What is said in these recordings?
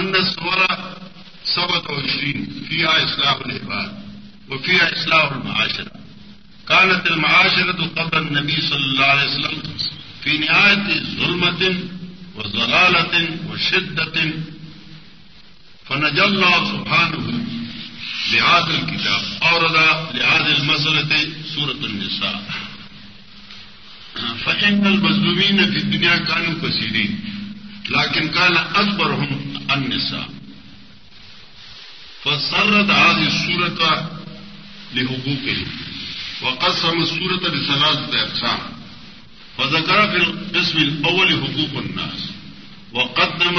ان سورا سبت وعشرين فيها إصلاح العباد وفيها إصلاح المعاشرة. كانت المعاشرة قبل النبي صلى الله عليه وسلم في نهاية ظلمة وضلالة وشدة. فنجى الله سبحانه لهذا الكتاب. أورد لهذه المسألة سورة النساء. فإن المظلومين في الدنيا كانوا كثيرين. لكن كان أكبرهم النساء. فسرت هذه السورة لحقوقهم. وقسم السورة لثلاثة أقسام فذكر في القسم الأول حقوق الناس. وقدم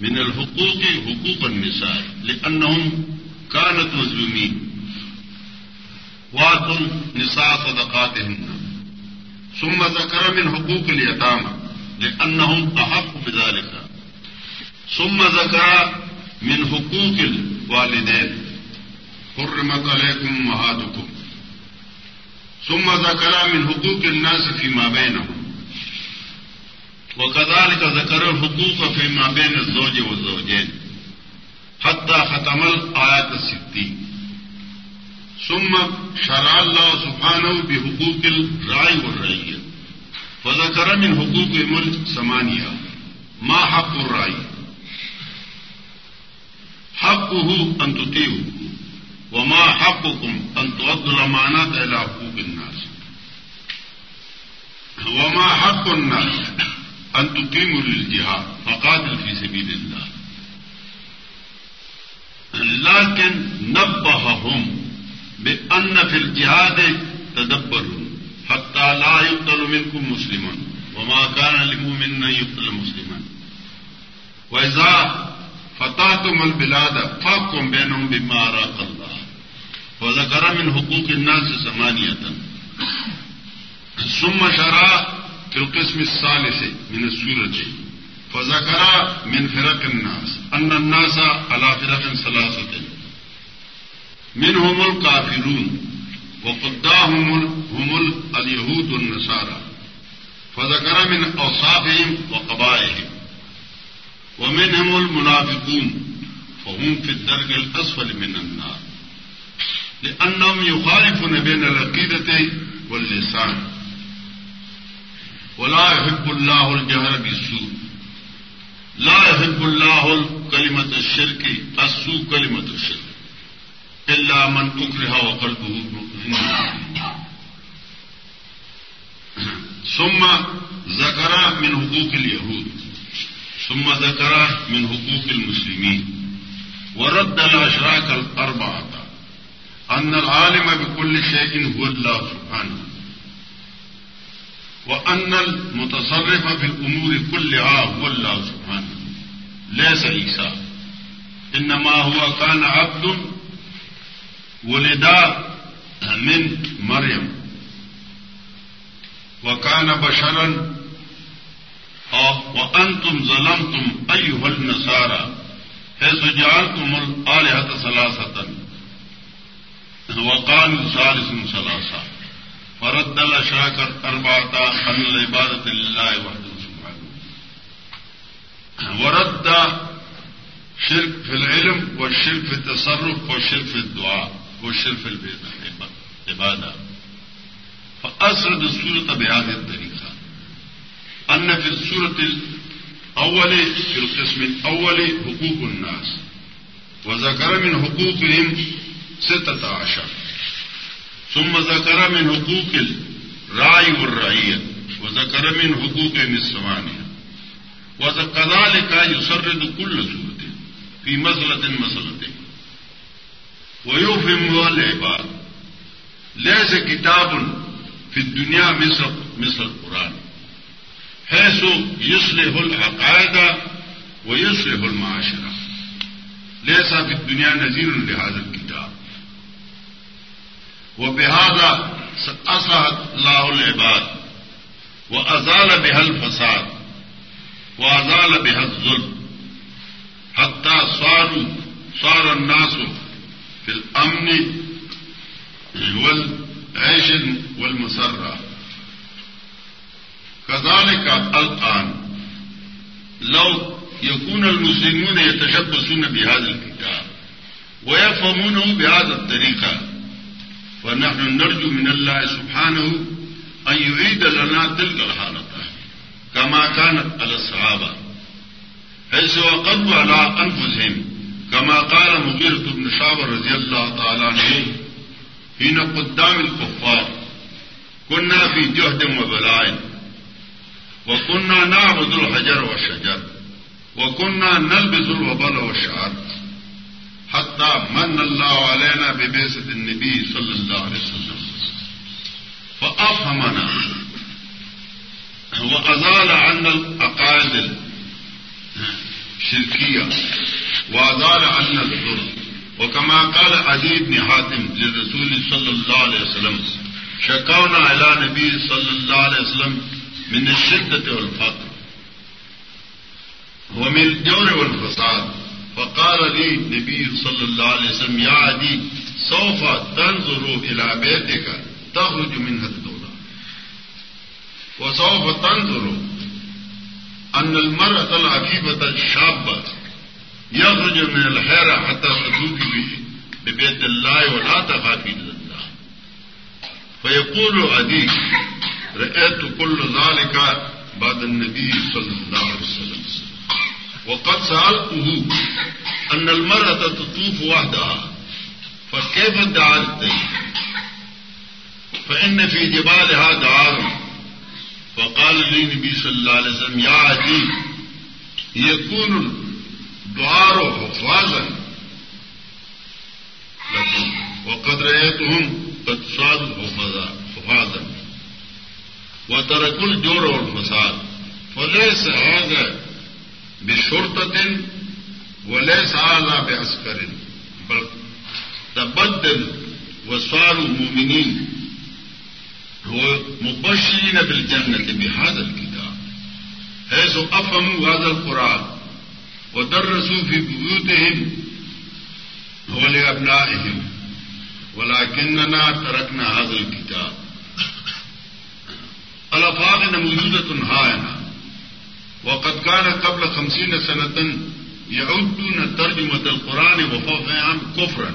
من الحقوق حقوق النساء، لأنهم كانت مظلومين. واتوا نساء صدقاتهن. ثم ذكر من حقوق اليتامى، لأنهم أحق بذلك. ثم ذكر من حقوق الوالدين حرمت عليكم أمهاتكم ثم ذكر من حقوق الناس فيما بينهم وكذلك ذكر الحقوق فيما بين الزوج والزوجين حتى ختم الآيات الستين ثم شرع الله سبحانه بحقوق الرعي والرعية فذكر من حقوق الملك ثمانية ما حق الرعي حقه أن تطيعوا وما حقكم أن تؤدوا الأمانات إلى حقوق الناس. وما حق الناس أن تقيموا للجهاد فقاتل في سبيل الله. لكن نبههم بأن في الجهاد تدبروا حتى لا يقتل منكم مسلما. وما كان لمؤمن أن يقتل مسلما. وإذا فتحتم البلاد فاحكم بينهم بما أراك الله من حقوق الناس ثمانية ثم شرع في القسم الثالث من السورة. فذكر من فرق الناس. أن الناس على فرق ثلاثة. منهم الكافرون وقداهم هم اليهود والنصارى فذكر من أوصافهم وقبائهم ومنهم المنافقون، فهم في الدرج الأسفل من النار. لأنهم يخالفون بين العقيدة واللسان. ولا يحب الله الجهر بالسوء. لا يحب الله كلمة الشرك، السوء كلمة الشرك. إلا من أكره وقلبه ثم ذكر من حقوق اليهود. ثم ذكر من حقوق المسلمين ورد الأشراك الأربعة، أن العالم بكل شيء هو الله سبحانه، وأن المتصرف في الأمور كلها هو الله سبحانه، ليس عيسى، إنما هو كان عبد ولدا من مريم، وكان بشرا وأنتم ظلمتم أيها النصارى حيث جعلتم الآلهة ثلاثة. وقالوا ثالث ثلاثة. فرد الأشراك الأربعة عن العبادة لله وحده سبحانه. ورد شرك في العلم والشرك في التصرف والشرك في الدعاء والشرك في العبادة. فأسرد السورة بهذه الطريقة أن في السورة الأول، في القسم الأول، حقوق الناس. وذكر من حقوقهم ستة عشر. ثم ذكر من حقوق الرعي والرعية. وذكر من حقوقهم الثمانية. وكذلك يسرد كل سورة في مسألة مسألة. ويفهم العباد. ليس كتاب في الدنيا مثل ہے سو یسل العقائدہ وہ یسل المعاشرہ لہسا بھی دنیا نظیر الحاظ کتاب وہ بحاظہ اللہ العباد وہ ازال بحل فساد وہ ازال بحل ظلم حتہ سارو سار الناسو فی الامن والعیش والمسرہ والمسرة كذلك الآن. لو یقون المسلمون يتشبثون بهذا الكتاب ويفهمونه بهذا الطريقة ونحن نرجو من الله سبحانه أن يعيد لنا تلك الحالة كما كانت على الصحابة. حيث وقضوا على أنفسهم، كما قال مغيرة بن شعب رضي الله تعالى عنه، حين قدام الكفار، كنا في جهد وبلاء. وكنا نعبد الحجر والشجر وكنا نلبس الوبل والشعر حتى من الله علينا ببيسة النبي صلى الله عليه وسلم فأفهمنا وأزال عنا الأقائد الشركية وأزال عنا الظلم وكما قال عدي بن حاتم للرسول صلى الله عليه وسلم شكونا إلى نبي صلى الله عليه وسلم من الشدة والفقر. ومن الجور والفساد. فقال لي النبي صلى الله عليه وسلم، يا عدي، سوف تنظر إلى بيتك تخرج منها الدولة. وسوف تنظر أن المرأة العفيفة الشابة يخرج من الحيرة حتى تذوق ببيت الله ولا تخافي الله. فيقول عدي رأيت كل ذلك بعد النبي صلى الله عليه وسلم. وقد سألته أن المرأة تطوف وحدها، فكيف دعت فإن في جبالها دعار. فقال لي النبي صلى الله عليه وسلم، يا عدي يكون الدعار حفاظا لكم، وقد رأيتهم قد صادوا حفاظا. وتركوا الجور والفساد فليس هذا بشرطة وليس هذا بعسكر بل تبدل وصاروا مؤمنين هو مبشرين بالجنة بهذا الكتاب حيث أفهموا هذا القرآن ودرسوا في بيوتهم ولأبنائهم ولكننا تركنا هذا الكتاب الأفاق موجودة هائنة وقد كان قبل خمسين سنة يعدون ترجمة القرآن وفوقهم كفرا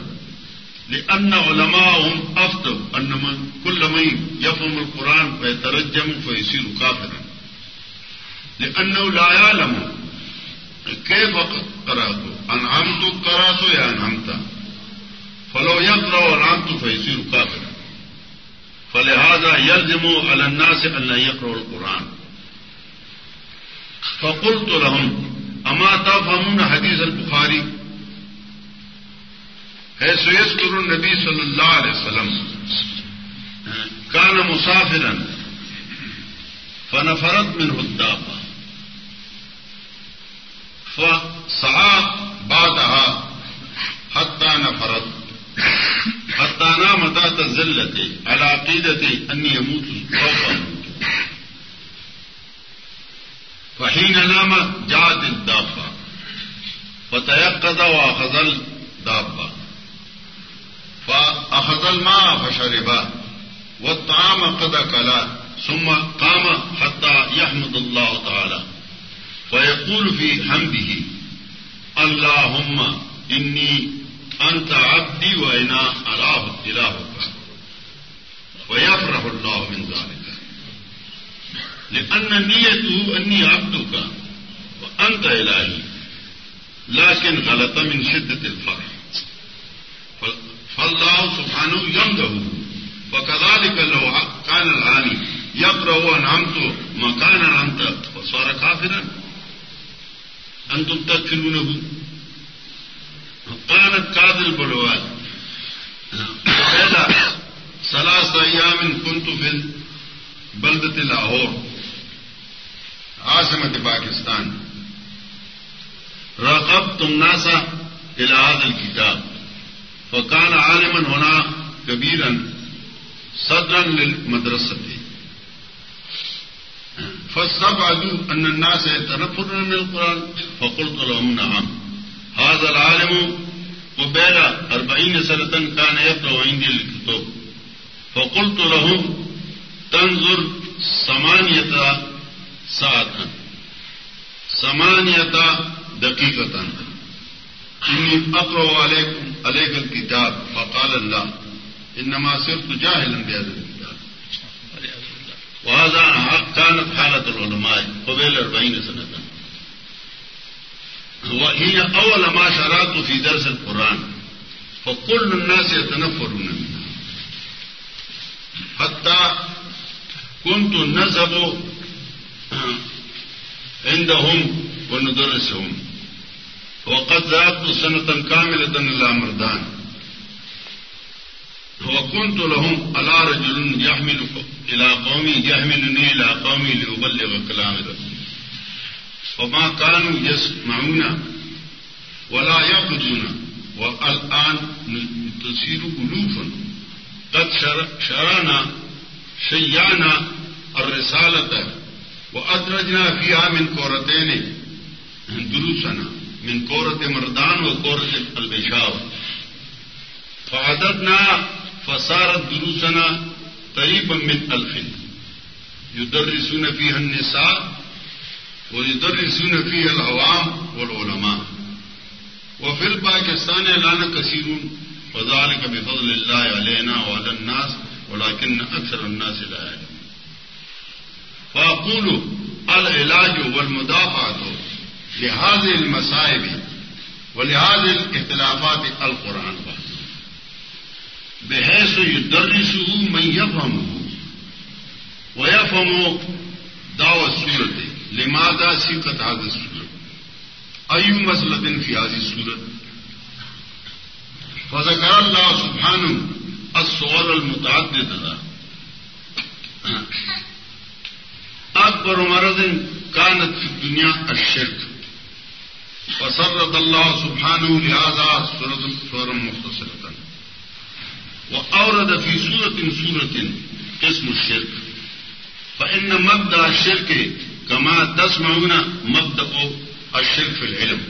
لأن علماءهم أفتوا أن من كل من يفهم القرآن فيترجم فيصير كافرا. لأنه لا يعلم كيف قرأت أنعمت قرأت يا أنعمت فلو يقرأ أنعمت فيصير كافرا. فلهذا يلزم على الناس أن لا يقرأوا القرآن. فقلت لهم، أما تفهمون حديث البخاري؟ حيث يذكر النبي صلى الله عليه وسلم، كان مسافرا، فنفرت منه الدابة. فسعى بعدها حتى نفرت. ذات الزلة على عقيدة أني يموت سوف أموت فحين نام جاءت الدابة. فتيقظ وأخذ الدابة. فأخذ الماء فشرب، والطعام قد أكلا ثم قام حتى يحمد الله تعالى. فيقول في حمده اللهم إني أنت عبدي وإنا أراه إلهك ويفرح الله من ذلك لأن نيته أني عبدك وأنت إلهي لكن غلط من شدة الفرح. فالله سبحانه يمده وكذلك لو كان العاني يقرأ أنعمت مكانا أنت وصار كافرا أنتم تكفلونه كانت كاد البلوات ثلاث أيام كنت في بلدة لاهور عاصمت پاکستان۔ رقب تم ناسا الاد الکتاب فکان عالمن ہونا کبیرن صدرن مدرستی فسب ادو ان الناس تنفر من القرآن، فقلت لهم نعم۔ هذا العالم قبيل أربعين سنة كان يقرأ عندي الكتب. فقلت لهم، تنظر ثمانية سات سمانیتا دقیقت انی اقرو علیکم علیک الکتاب فقال اللہ انما صرف جاہل بیاد الکتاب وهذا كانت حالة العلماء قبل أربعين سنة. وهي أول ما شرعت في درس القرآن. فكل الناس يتنفرون منها. حتى كنت نذهب عندهم وندرسهم. وقد ذهبت سنة كاملة إلى مردان وكنت لهم على رجل يحمل إلى قومي يحملني إلى قومي لأبلغ كلام ربي. وما كانوا يسمعون ولا يعبدون والآن تصير ألوفا. قد شرعنا شيعنا الرسالة وأدرجنا فيها من كورتين دروسنا من كورة مردان وكورة البشاو. فعددنا فصارت دروسنا قريبا من ألف. يدرسون فيها النساء ويدرسون فيها العوام والعلماء. وفي الباكستان الآن كثير وذلك بفضل الله علينا وعلى الناس ولكن أكثر الناس لا يعلمون. فأقول العلاج والمدافعة لهذه المصائب ولهذه الاختلافات القرآن. بحيث يدرسه من يفهمه ويفهم دعوة السورة لماذا سيقت هذه السورة أي مسألة في هذه السورة فذكر الله سبحانه الصور المتعددة. اکبر مرض کانت فی دنیا الشرک فسرت اللہ سبحانه لهذا سورة سورة مختصرة. وأورد في سورة سورة اسم الشرك. فإن مبدأ الشرك کما كما تسمعون مبدأ الشرك في العلم.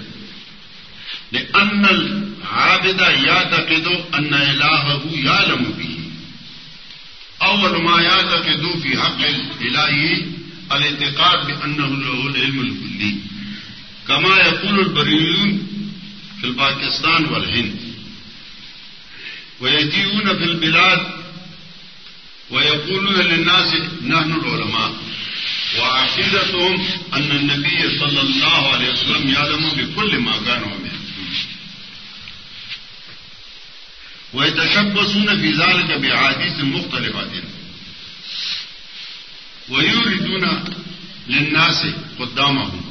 لأن العابد يعتقد أن إلهه يعلم به. أول ما يعتقد في حق الإلهي الاعتقاد بأنه له العلم الكلي. كما يقول البريون في الباكستان والهند. ويجيئون في البلاد ويقولون للناس نحن العلماء. وعقيدتهم أن النبي صلى الله عليه وسلم يعلم بكل ما كانوا منه ويتشبثون في ذلك بأحاديث مختلفة. ويوردون للناس قدامهم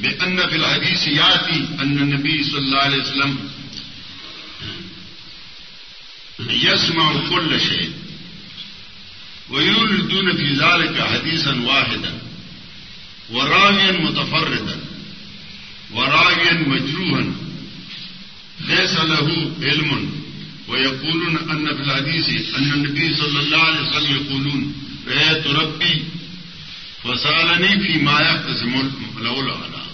بأن في الحديث يأتي أن النبي صلى الله عليه وسلم يسمع كل شيء. ويوردون في ذلك حديثا واحدا وراويا متفردا وراويا مجروحا ليس له علم ويقولون أن في الحديث أن النبي صلى الله عليه وسلم يقولون رأيت ربي فسألني فيما يقسم يقتسم العلماء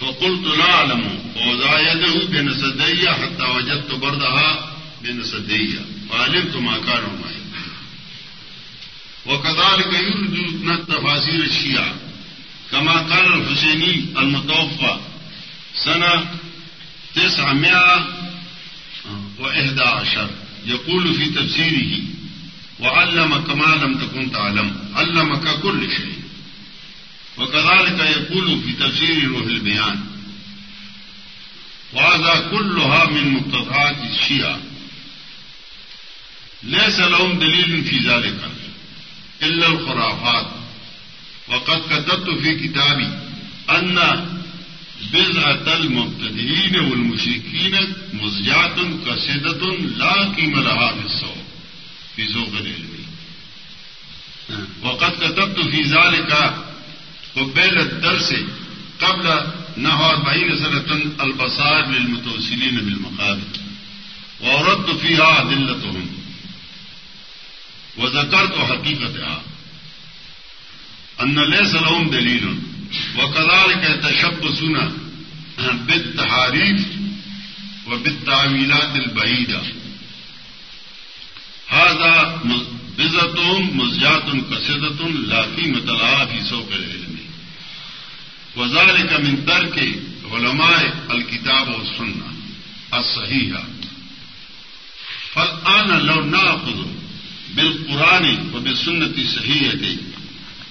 فقلت لا أعلم فوضع يده بين سدي حتى وجدت بردها بين سدي فعلمت ما كانوا معي. وہ وكذلك يرد تفاسير الشيعة كما قال الحسيني المتوفى سنة تسعمائة وإحدى عشر يقول في تفسيره وعلم كما لم تكن تعلم علمك كل شيء وكذلك يقول في تفسير روح البيان وهذا كلها من مقتضيات الشيعة ليس لهم دليل في ذلك إلا الخرافات. وقد كتبت في كتابي أن بزعة المبتدئين والمشركين مزجات كسدة لا قيمة لها في الصوت في ذوق العلم. وقد كتبت في ذلك قبيل الدرس قبل نحو أربعين سنة البصائر للمتوسلين بالمقابل وأردت فيها أدلتهم. وذكرت حقيقتها أن ليس لهم دليل، وكذلك يتشبثون بالتحاريف وبالتعويلات البعيدة. هذا بزتهم مزجات كسدة لا قيمة لها في سوق العلم. وزال کا منتر کے علماء الکتاب و سننا اصحیح فل آنا لو نہ خود بال قرآن و بے سنتی صحیح ہے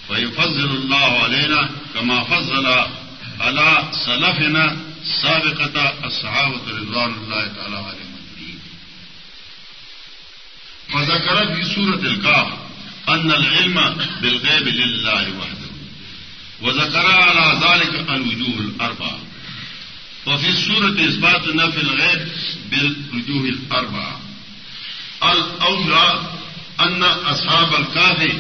بھائی فضل اللہ علینا کما فضل اللہ صلفنا سابقة الصحابة رضوان الله تعالى عليهم فذكر في سورة الكاف أن العلم بالغيب لله وحده۔ وذكر على ذلك الوجوه الأربعة۔ وفي سورة إثبات نفي الغيب بالوجوه الأربعة۔ الأولى أن أصحاب الكاف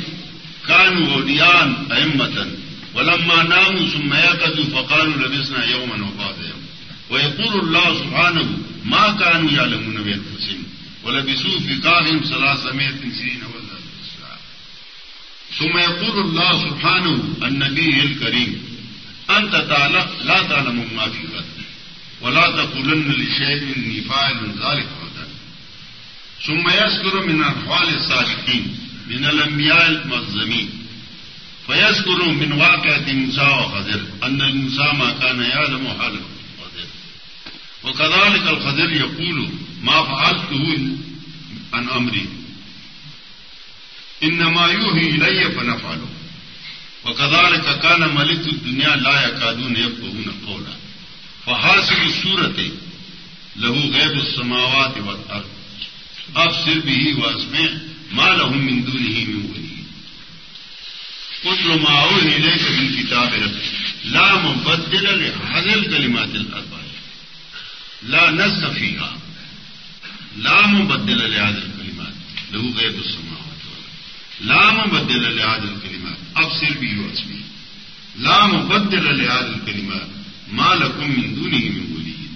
كانوا أولياء أئمة، ولما ناموا ثم يقظوا فقالوا لبسنا يوما وبعد يوم ويقول الله سبحانه، ما كانوا يعلمون بينفسهم ولبسوا في كافهم ثلاثمائة سنين ثم يقول الله سبحانه، النبي الكريم، أنت تعلم، لا تعلم ما في غد ولا تقولن لشيء إني فاعل ذلك. ثم يذكر من أحوال الصادقين، من الأنبياء المظلمين فيذكر من واقعة موسى وخضر، أن موسى ما كان يعلم حاله خضر. وكذلك الخضر يقول، ما فعلته عن أمري. إنما يوحي إلي فنفعله. وكذلك كان ملك الدنيا لا يكادون يفقهون قولا. فحاصل السورة له غيب السماوات والأرض. اب صرف ہی واس میں ماں رہوں مندو نہیں میں بولی کچھ لو ماحول نیلے کبھی کتاب لام بدل حضل کلمات الاربع لا نصفیہ لام بدل لحاظ الکلمات لہو گئے تو سماوت لام بدل لحاظ الکلمات اب صرف ہی واس میں۔ لام بدل لحاظ الکلمات ماں لکم مندو نہیں میں بولی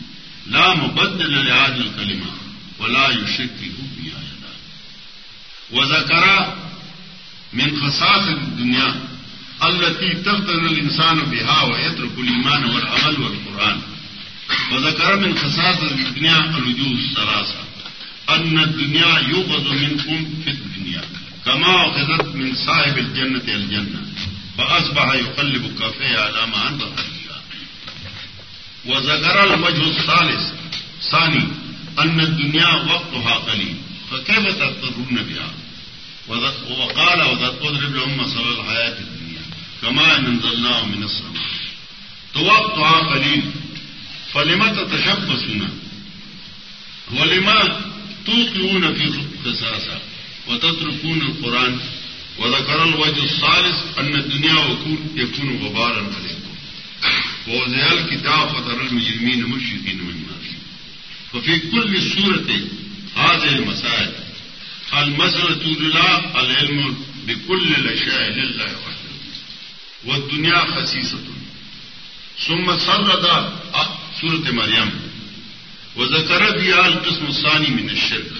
لام بدل لحاظ الکلمات ولا يشرك في حكمها يدا وذكر من خصاص الدنيا التي تفتن الإنسان بها ويترك الإيمان والعمل والقرآن. وذكر من خصاص الدنيا الوجوه الثلاثة. أن الدنيا يوقظ منكم في الدنيا، كما أخذت من صاحب الجنة الجنة، فأصبح يقلب كفيه على ما عنده وذكر الوجه الثالث، ثاني أن الدنيا وقتها قليل. فكيف تضطرون بها؟ وقال واضرب لهم مثل الحياة الدنيا. كما انزلناه من السماء. تو توقع قليل. فلما تتشبثون؟ ولما توقعون في خصاصة وتتركون القرآن؟ وذكر الوجه الثالث أن الدنيا يكون غبارا عليكم. ووزع الكتاب فترى المجرمين مشركين من الناس وفي كل سورة هذه المسائل المسرت اللہ العلم بكل الاشياء لله وحده والدنيا خسيسة ثم سرد سورة مريم وذكر بها القسم الثاني من الشرك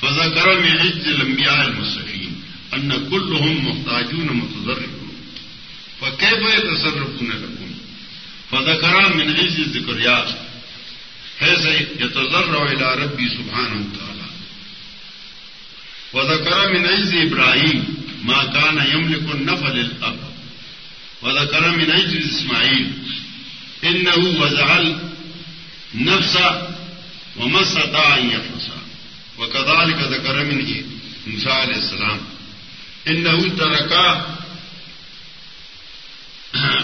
فذكر من عز الانبياء المصرفين ان كلهم محتاجون متضررون۔ فكيف يتصرفون لكم فذكر من عز الذكريات حيث يتضرع الى ربي سبحانه وتعالى وذكر من عز إبراهيم ما كان يملك النفل الأب وذكر من عز إسماعيل إنه وزع النفس وما استطاع أن يفلس وكذلك ذكر من موسى عليه السلام. إنه ترك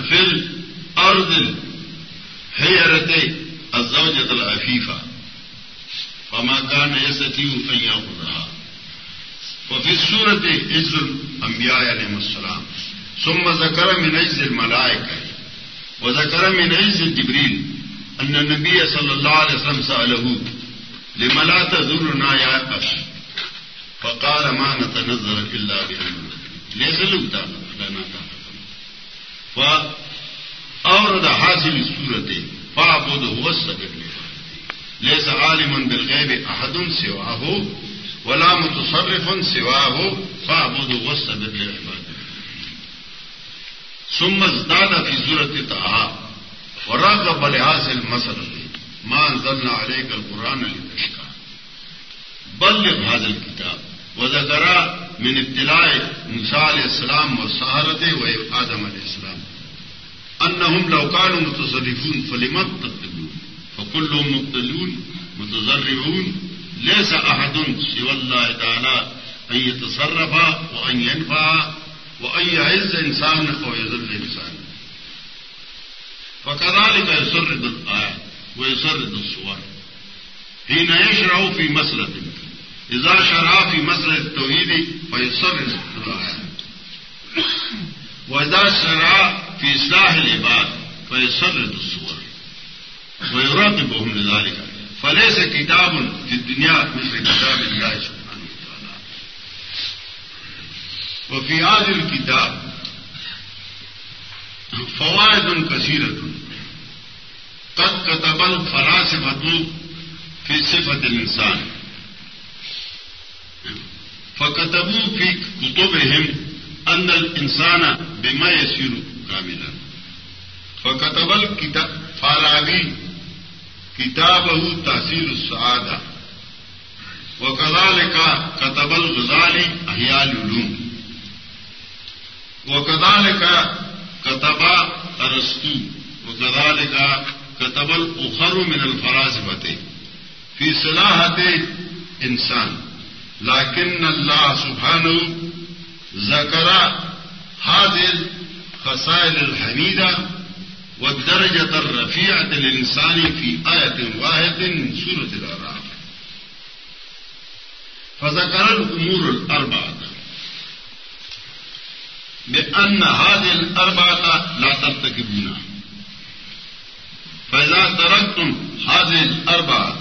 في الأرض الحيرة الزوجة العفيفة. فما كان يستطيع أن يأخذها. وفي سورة عز الأنبياء عليهم السلام. ثم ذكر من عز الملائكة. وذكر من عز جبريل أن النبي صلى الله عليه وسلم سأله لما لا تذرنا يا أخي؟ فقال، ما نتنظر إلا بأمر ليس لبتا لنا فأورد حاصل السورة فعبد فاعبده واستغفر ليس عالما بالغيب أحد سواه، ولا متصرف سواه فاعبدوا واستبر لعباده. ثم ازداد في سورة طه، وراغب لهذه المسألة ما أنزلنا عليك القرآن لتشكى بلغ هذا الكتاب، وذكر من ابتلاء موسى عليه السلام والسهرة وآدم عليه السلام. انهم لو كانوا متصرفون، فلما تقتلون؟ فكلهم مبتلون متضرعون ليس احد سوى الله تعالى ان يتصرف وان ينفع وان يعز انسان او يذل انسان. فكذلك يسرد الايات ويسرد الصور. حين يشرع في مسألة إذا شرع في مسألة التوحيد فيسرد الآيات وإذا شرع في إصلاح العباد فيسرد الصور ويراقبهم لذلك فليس كتاب في الدنيا مثل كتاب الله سبحانه وتعالى وفي هذا الكتاب فوائد كثيرة قد كتب الفلاسفة في صفة الإنسان فكتبوا في كتبهم أن الإنسان بما يسير كاملا فكتب الكتاب فارابي كتابه تحصيل السعادة وكذلك كتب الغزالي أحياء العلوم. وكذلك كتب أرسطو وكذلك كتب الأخر من الفلاسفة في صلاحة إنسان لكن الله سبحانه ذكر هذه الخصائل الحميدة والدرجة الرفيعة للإنسان في آية واحدة من سورة الأعراف. فذكر الأمور الأربعة. بأن هذه الأربعة لا ترتكبونها فإذا تركتم هذه الأربعة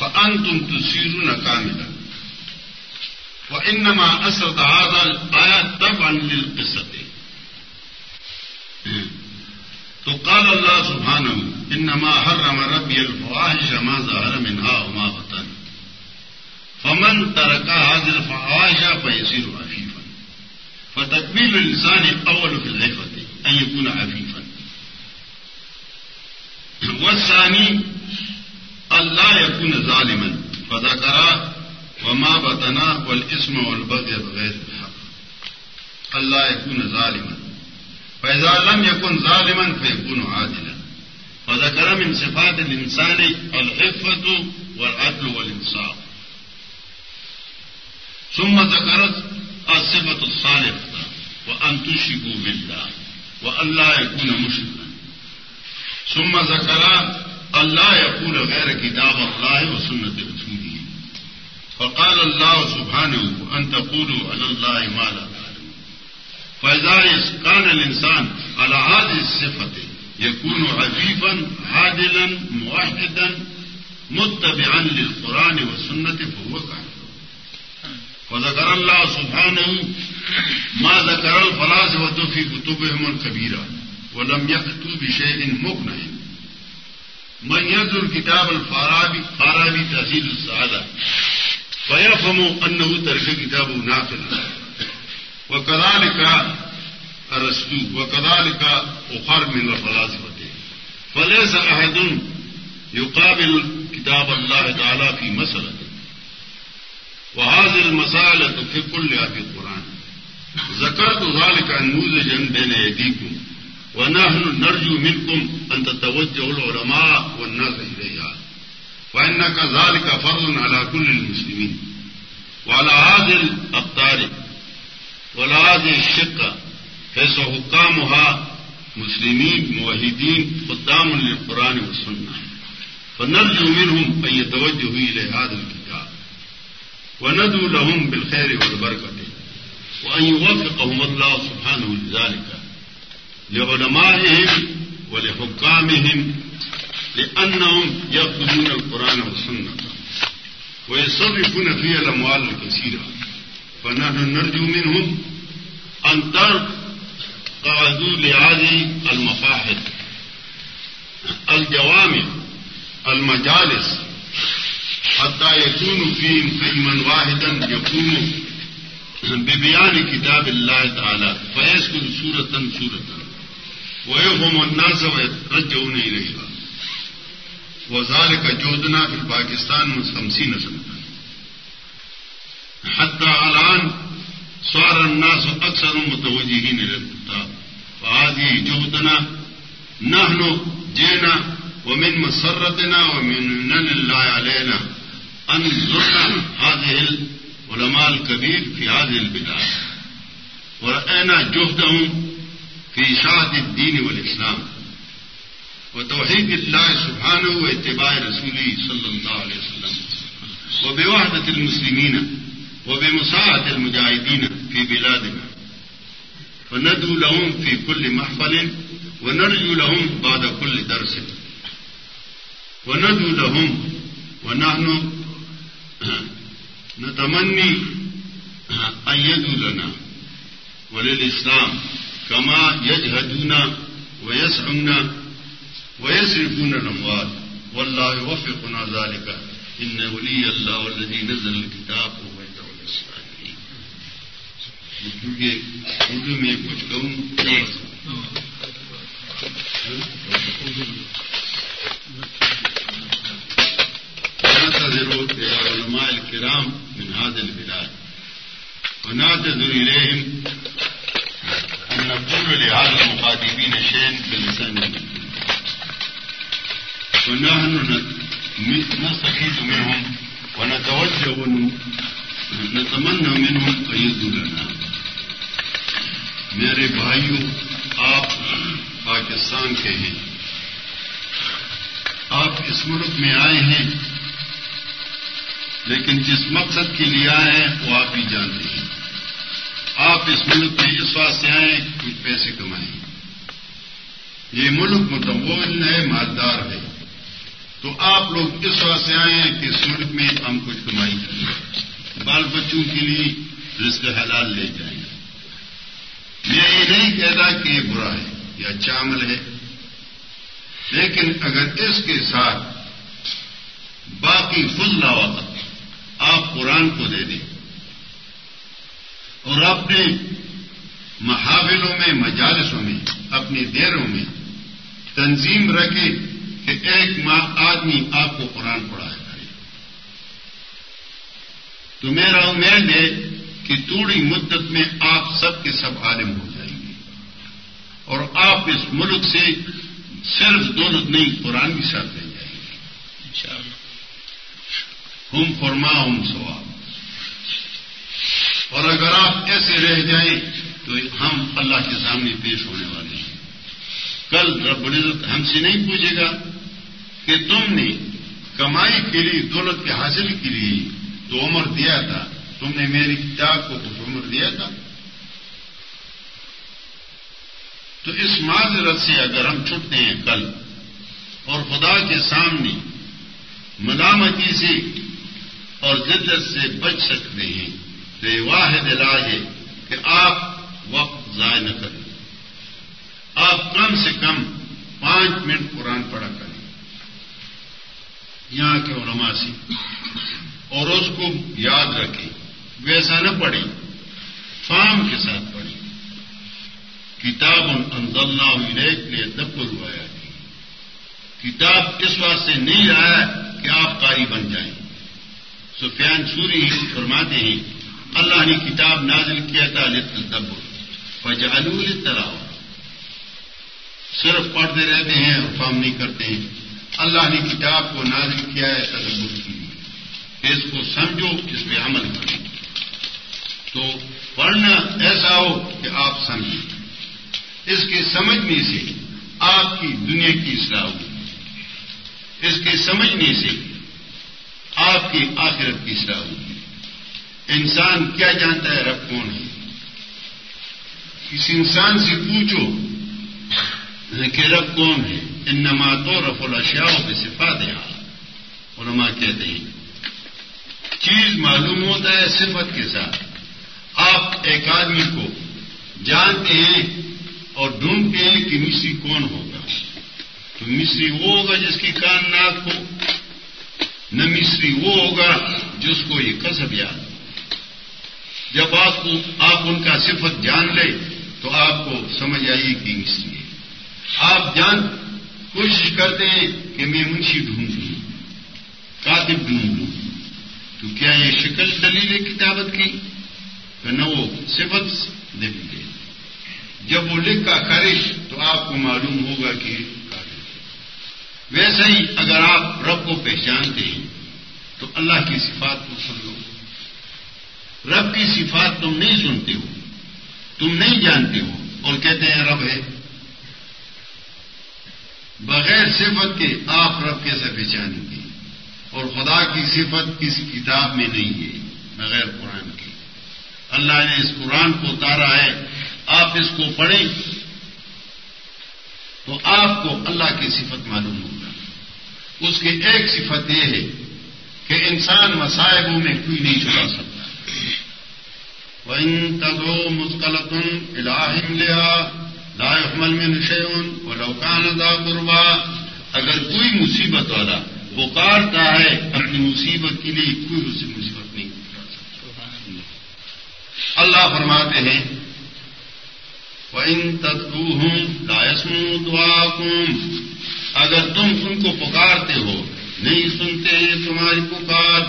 فأنتم تسيرون كاملا. وإنما أسرد هذا الآيات طبعا للقصة قال الله سبحانه إنما حرم ربي الفواحش ما ظهر منها وما بطن. فمن ترك هذه الفواحش فيصير عفيفا فتكميل الإنسان الأول في العفة أن يكون عفيفا والثاني ألا يكون ظالما. فذكر وما بطنا والاسم والبغي بغير الحق. ألا يكون ظالما. فإذا لم يكن ظالما فيكون عادلا فذكر من صفات الإنسان العفة والعدل والإنصاف ثم ذكرت الصفة الصالحة وأن تشركوا بالله وأن لا يكون مشركا ثم ذكر أن لا يقول غير كتاب الله وسنة رسوله فقال الله سبحانه أن تقولوا على الله ما لا تعلمون فإذا كان الإنسان على هذه الصفة يكون عفيفا عادلا، موحدا، متبعا للقرآن والسنة فهو كافر. وذكر الله سبحانه ما ذكر الفلاسفة في كتبهم الكبيرة ولم يأتوا بشيء مقنع. من يذر كتاب الفارابي فارابي تحصيل السعادة. فيفهم أنه ترك كتابه نافلا وہ کدال کا رسو و کدال کا وكذلك أرسطو وكذلك أخر من الفلاسفة فليس أحد يقابل كتاب الله تعالى في مسألة وهذه المسألة في كلها في القرآن ذكرت ذلك نموذجا بين أيديكم ونحن نرجو منكم أن تتوجهوا العلماء والناس إليها وإنك ذلك فرض على كل المسلمين وعلى هذه الأقطار وعلى هذه الشقة حيث حكامها مسلمين، موحدين، قدام القرآن للقرآن والسنة. فنرجو منهم أن يتوجهوا إلى هذا الكتاب. وندعو لهم بالخير والبركة. وأن يوفقهم الله سبحانه لذلك. لعلمائهم ولحكامهم لأنهم يأخذون القرآن والسنة. ويصرفون فيها الأموال الكثيرة. فنحن نرجو منهم أن تقعدوا لهذه المفاحل، الجوامع، المجالس، حتى يكونوا فيهم قيما واحدا يقوم ببيان كتاب الله تعالى، فيسكن سورة سورة، ويفهم الناس ويترجعون إليها. وذلك جهدنا في الباكستان من خمسين سنة. حتى الآن صار الناس أكثر متوجهين إلى الكتاب فهذه جهدنا. نحن جینا ومن مسرتنا ومن نن الله علينا أن زرنا هذه العلماء الكبير في هذه البلاد. ورأينا جهدهم في إشاعة الدين والإسلام. وتوحيد الله سبحانه واتباع رسوله صلى الله عليه وسلم. وبوحدة المسلمين. وبمساعدة المجاهدين في بلادنا. فندعو لهم في كل محفل ونرجو لهم بعد كل درس. وندعو لهم ونحن نتمني أن يدعو لنا وللإسلام كما يجهدون ويسعون ويسرفون الأموال. والله يوفقنا ذلك. إن ولي الله والذي نزل الكتاب هو يدعو الإسرائيلي کیونکہ اردو میں کچھ کہوں علماء الكرام من هذا البلاد ونعتذر إليهم أن نقول لهذا المخاطبين شيء بلسان ونحن نستفيد منهم ونتوجه نتمنى منهم أن يدوا لنا میرے بھائیوں آپ پاکستان کے ہیں۔ آپ اس ملک میں آئے ہیں، لیکن جس مقصد کے لیے آئے ہیں، وہ آپ ہی جانتے ہیں۔ آپ اس ملک میں اس واسطے آئے کچھ پیسے کمائیں۔ یہ ملک متبول ہے، مالدار ہے۔ تو آپ لوگ اس واسطے آئے ہیں کہ اس ملک میں ہم کچھ کمائی کریں۔ بال بچوں کے لیے رزق حلال لے جائیں۔ میں یہ نہیں کہتا کہ یہ برا ہے یہ اچھا عمل ہے، لیکن اگر اس کے ساتھ باقی فضلہ وقت آپ قرآن کو دے دیں اور اپنے محاوروں میں، مجالسوں میں، اپنی دیروں میں تنظیم رکھے کہ ایک ماہ آدمی آپ کو قرآن پڑھایا کرے تو میرا امید ہے کہ تھوڑی مدت میں آپ سب کے سب عالم ہو جائیں گے۔ اور آپ اس ملک سے صرف دولت نہیں قرآن بھی ساتھ لے جائیں گے۔ ہم فرما ہم سواب اور اگر آپ ایسے رہ جائیں تو ہم اللہ کے سامنے پیش ہونے والے ہیں۔ کل رب العزت ہم سے نہیں پوچھے گا کہ تم نے کمائی کے لیے دولت کے حاصل کے لیے تو عمر دیا تھا۔ تم نے میری کتاب کو کچھ عمر دیا تھا۔ تو اس معذرت سے اگر ہم چھٹتے ہیں کل اور خدا کے سامنے ملامتی سے اور جدت سے بچ سکتے ہیں، تو یہ واحد علاج ہے کہ آپ وقت ضائع نہ کریں۔ آپ کم سے کم پانچ منٹ قرآن پڑھا کریں۔ یہاں کے علماء سے۔ اور اس کو یاد رکھیں ویسا نہ پڑھیں فام کے ساتھ پڑھیں کتاب انزلنا ہوئی کے لیے دب ہوا کتاب اس واسطے نہیں آیا کہ آپ قاری بن جائیں۔ سفیان سوری ہی فرماتے ہیں، اللہ نے کتاب نازل کیا تھا لتدبر فجعلوا للتلاوہ صرف پڑھتے رہتے ہیں اور فام نہیں کرتے ہیں۔ اللہ نے کتاب کو نازل کیا ہے تدبر کی اس کو سمجھو اس پہ عمل کرو۔ تو پڑھنا ایسا ہو کہ آپ سمجھیں۔ اس کے سمجھنے سے آپ کی دنیا کی اصلاح ہوگی۔ اس کے سمجھنے سے آپ کی آخرت کی اصلاح ہوگی۔ انسان کیا جانتا ہے؟ رب کون ہے؟ کسی انسان سے پوچھو کہ رب کون ہے؟ ان نماتوں رف الشاؤ پہ صفا دیا علماء کہتے ہیں چیز معلوم ہوتا ہے صفت کے ساتھ۔ آپ ایک آدمی کو جانتے ہیں اور ڈھونڈتے ہیں کہ مصری کون ہوگا۔ تو مصری وہ ہوگا جس کی کان ناک ہو۔ نہ مصری وہ ہوگا جس کو یہ کسب یاد جب آپ کو آپ ان کا صفت جان لے، تو آپ کو سمجھ آئیے کہ مصری ہے۔ آپ جان کوشش کرتے ہیں کہ میں منشی ڈھونڈوں، کاتب ڈھونڈوں۔ تو کیا یہ شکل دلیل کتابت کی؟ نہ وہ صفت دلیل ہے۔ جب وہ لکھ کا خرش تو آپ کو معلوم ہوگا کہ ویسے ہی اگر آپ رب کو پہچانتے ہیں، تو اللہ کی صفات کو سن لو۔ رب کی صفات تم نہیں سنتے ہو، تم نہیں جانتے ہو، اور کہتے ہیں رب ہے۔ بغیر صفت کے آپ رب کیسے پہچانیں گے؟ اور خدا کی صفت کسی کتاب میں نہیں ہے، بغیر قرآن کے۔ اللہ نے اس قرآن کو اتارا ہے، آپ اس کو پڑھیں۔ تو آپ کو اللہ کی صفت معلوم ہوگا۔ اس کی ایک صفت یہ ہے کہ انسان مسائبوں میں کوئی نہیں چھپا سکتا۔ وَإِن تَدْعُوا مُسْقَلَةٌ إِلَىٰ حِمْلِهَا لَا يُحْمَلْ مِنْ شَيْءٌ وَلَوْ كَانَ ذَا قُرْبَىٰ۔ اگر کوئی مصیبت والا پکارتا ہے، اپنی مصیبت کے لیے کوئی اسے مصیبت نہیں۔ سکتا اللہ فرماتے ہیں، وَإِن تَدْعُوهُمْ لَا يَسْمُعُوا دُعَاءَكُمْ اگر تم ان کو پکارتے ہو، نہیں سنتے ہیں تمہاری پکار۔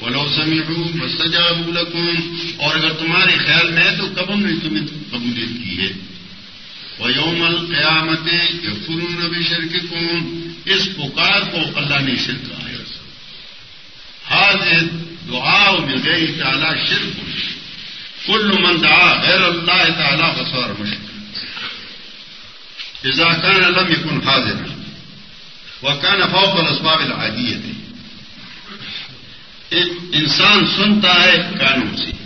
ولو سمعوا فاستجابوا لكم۔ اور اگر تمہارے خیال میں تو کب نے تمہیں قبولیت کی ہے۔ وہ یوم القیامت یکفرون بشرککم اس پکار کو اللہ نے شرک کہا ہے۔ حاضر دعا میں گئی تعالیٰ شرک کل من دعا غیر اللہ تعالیٰ بسور مشکل اذا لم يكن حاضرا وكان فوق الاسباب العادیت ایک انسان سنتا ہے کانوں سے۔